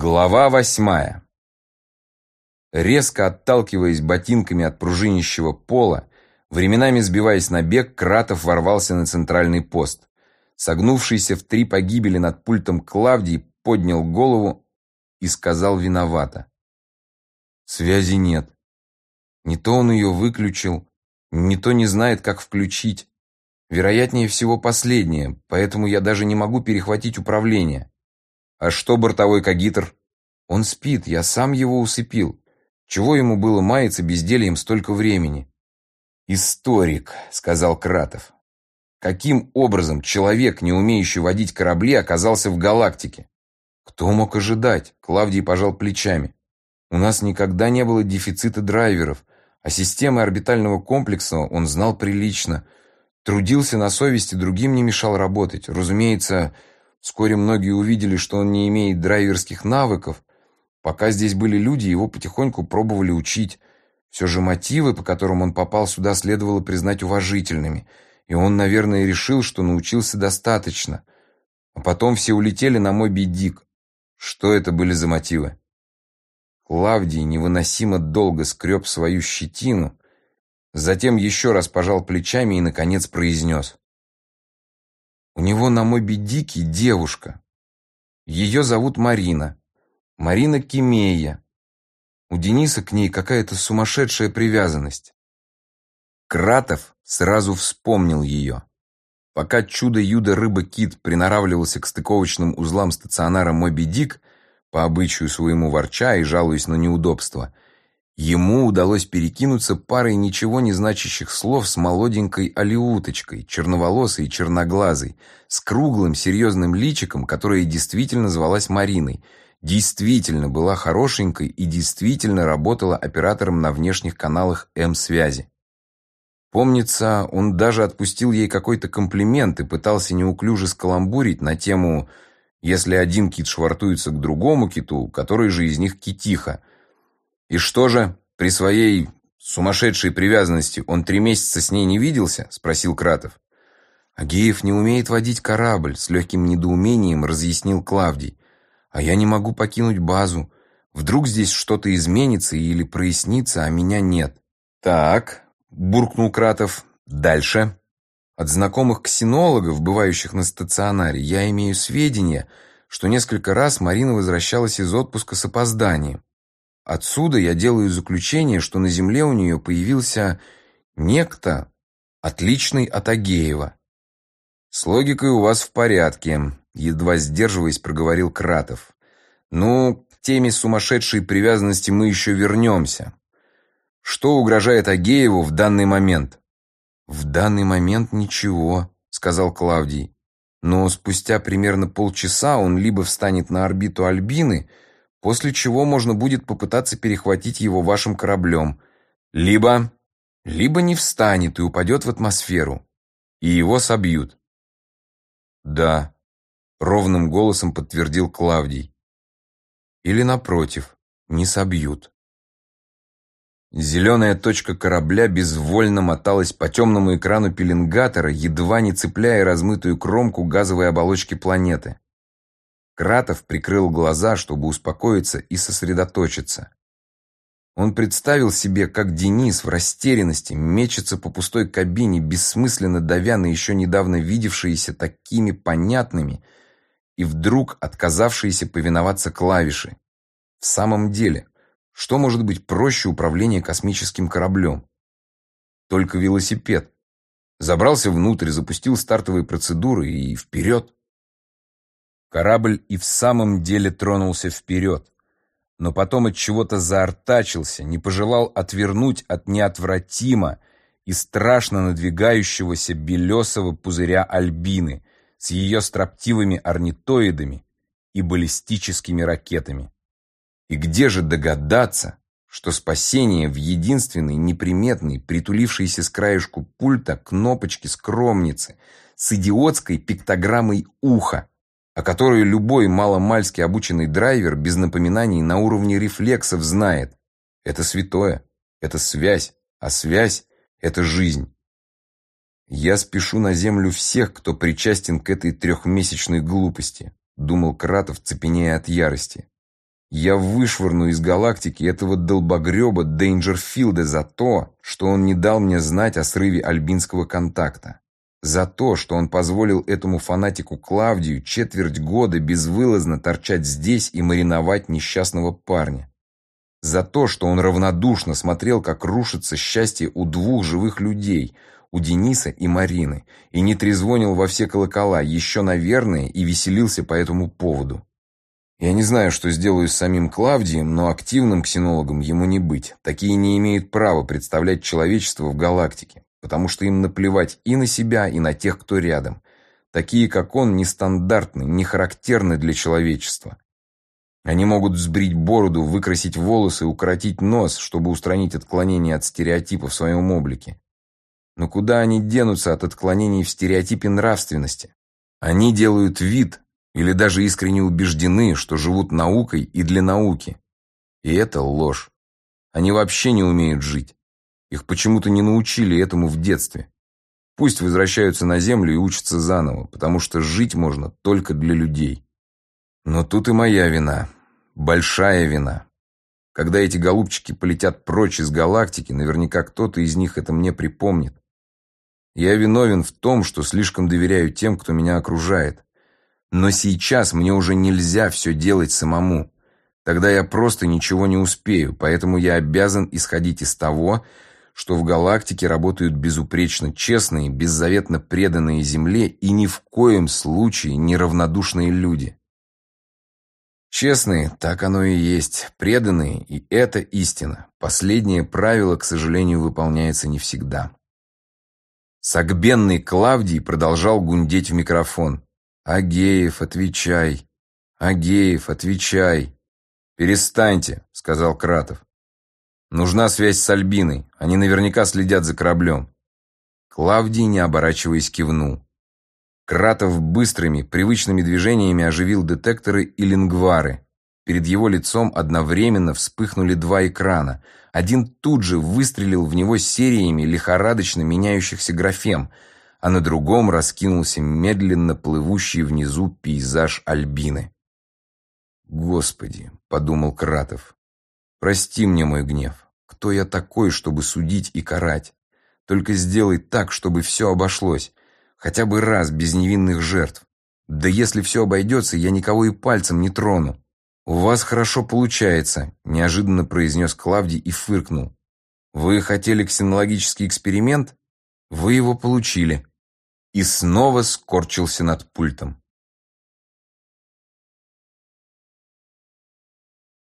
Глава восьмая. Резко отталкиваясь ботинками от пружинищего пола, временами сбиваясь на бег, Кратов ворвался на центральный пост. Согнувшийся в три погибели над пультом Клавдий поднял голову и сказал виновато. Связи нет. Не то он ее выключил, не то не знает, как включить. Вероятнее всего последнее, поэтому я даже не могу перехватить управление. А что бортовой кагитр? Он спит, я сам его усыпил. Чего ему было маяться бездельем столько времени? Историк, сказал Кратов. Каким образом человек, не умеющий водить корабли, оказался в галактике? Кто мог ожидать? Клавдий пожал плечами. У нас никогда не было дефицита драйверов, а системы орбитального комплекса он знал прилично. Трудился на совести, другим не мешал работать. Разумеется, Вскоре многие увидели, что он не имеет драйверских навыков. Пока здесь были люди, его потихоньку пробовали учить. Все же мотивы, по которым он попал сюда, следовало признать уважительными. И он, наверное, решил, что научился достаточно. А потом все улетели на Моби Дик. Что это были за мотивы? Клавдий невыносимо долго скреб свою щетину, затем еще раз пожал плечами и, наконец, произнес. У него на Моби Дике девушка. Ее зовут Марина. Марина Кимея. У Дениса к ней какая-то сумасшедшая привязанность. Кратов сразу вспомнил ее. Пока чудо-юдо-рыба-кит приноравливался к стыковочным узлам стационара Моби Дик, по обычаю своему ворча и жалуясь на неудобства, Ему удалось перекинуться парой ничего не значащих слов с молоденькой алиуточкой, черноволосой и черноглазой, с круглым серьезным личиком, которая действительно звалась Мариной, действительно была хорошенькой и действительно работала оператором на внешних каналах М-связи. Помнится, он даже отпустил ей какой-то комплимент и пытался неуклюже скаламбурить на тему «если один кит швартуется к другому киту, который же из них китиха», и что же, при своей сумасшедшей привязанности он три месяца с ней не виделся? Спросил Кратов. Агеев не умеет водить корабль, с легким недоумением разъяснил Клавдий. А я не могу покинуть базу. Вдруг здесь что-то изменится или прояснится, а меня нет. Так, буркнул Кратов. Дальше. От знакомых ксенологов, бывающих на стационаре, я имею сведения, что несколько раз Марина возвращалась из отпуска с опозданием. Отсюда я делаю заключение, что на земле у нее появился некто, отличный от Агеева. С логикой у вас в порядке, едва сдерживаясь, проговорил Кратов. Ну, к теме сумасшедшей привязанности мы еще вернемся. Что угрожает Агееву в данный момент? В данный момент ничего, сказал Клавдий. Но спустя примерно полчаса он либо встанет на орбиту Альбины, после чего можно будет попытаться перехватить его вашим кораблем. Либо... либо не встанет и упадет в атмосферу, и его собьют. Да, ровным голосом подтвердил Клавдий. Или напротив, не собьют. Зеленая точка корабля безвольно моталась по темному экрану пеленгатора, едва не цепляя размытую кромку газовой оболочки планеты. Кратов прикрыл глаза, чтобы успокоиться и сосредоточиться. Он представил себе, как Денис в растерянности мечется по пустой кабине, бессмысленно давя на еще недавно видевшиеся такими понятными и вдруг отказавшиеся повиноваться клавиши. В самом деле, что может быть проще управления космическим кораблем? Только велосипед. Забрался внутрь, запустил стартовые процедуры и вперед. Корабль и в самом деле тронулся вперед, но потом от чего-то заортачился, не пожелал отвернуть от неотвратимо и страшно надвигающегося белесого пузыря Альбины с ее строптивыми орнитоидами и баллистическими ракетами. И где же догадаться, что спасение в единственной неприметной, притулившейся с краешку пульта кнопочке скромницы с идиотской пиктограммой уха, о которой любой маломальски обученный драйвер без напоминаний на уровне рефлексов знает. Это святое, это связь, а связь – это жизнь. «Я спешу на землю всех, кто причастен к этой трехмесячной глупости», думал Кратов, цепенея от ярости. Я вышвырну из галактики этого долбогреба Дейнджерфилда за то, что он не дал мне знать о срыве альбинского контакта. За то, что он позволил этому фанатику Клавдию четверть года безвылазно торчать здесь и мариновать несчастного парня. За то, что он равнодушно смотрел, как рушится счастье у двух живых людей, у Дениса и Марины, и не трезвонил во все колокола, еще, наверное, и веселился по этому поводу. Я не знаю, что сделаю с самим Клавдием, но активным ксенологом ему не быть. Такие не имеют права представлять человечество в галактике потому что им наплевать и на себя, и на тех, кто рядом. Такие, как он, нестандартны, не характерны для человечества. Они могут сбрить бороду, выкрасить волосы, укоротить нос, чтобы устранить отклонения от стереотипа в своем облике. Но куда они денутся от отклонений в стереотипе нравственности? Они делают вид или даже искренне убеждены, что живут наукой и для науки. И это ложь. Они вообще не умеют жить. Их почему-то не научили этому в детстве. Пусть возвращаются на землю и учатся заново, потому что жить можно только для людей. Но тут и моя вина. Большая вина. Когда эти голубчики полетят прочь из галактики, наверняка кто-то из них это мне припомнит. Я виновен в том, что слишком доверяю тем, кто меня окружает. Но сейчас мне уже нельзя все делать самому. Тогда я просто ничего не успею, поэтому я обязан исходить из того, что в галактике работают безупречно честные, беззаветно преданные Земле и ни в коем случае неравнодушные люди. Честные, так оно и есть, преданные, и это истина. Последнее правило, к сожалению, выполняется не всегда. Согбенный Клавдий продолжал гундеть в микрофон. «Агеев, отвечай! Агеев, отвечай!» «Перестаньте», — сказал Кратов. Нужна связь с Альбиной. Они наверняка следят за кораблем. Клавдий, не оборачиваясь, кивнул. Кратов быстрыми, привычными движениями оживил детекторы и лингвары. Перед его лицом одновременно вспыхнули два экрана. Один тут же выстрелил в него сериями лихорадочно меняющихся графем, а на другом раскинулся медленно плывущий внизу пейзаж Альбины. «Господи!» — подумал Кратов. Прости мне мой гнев. Кто я такой, чтобы судить и карать? Только сделай так, чтобы все обошлось. Хотя бы раз, без невинных жертв. Да если все обойдется, я никого и пальцем не трону. «У вас хорошо получается», – неожиданно произнес Клавдий и фыркнул. «Вы хотели ксенологический эксперимент? Вы его получили». И снова скорчился над пультом.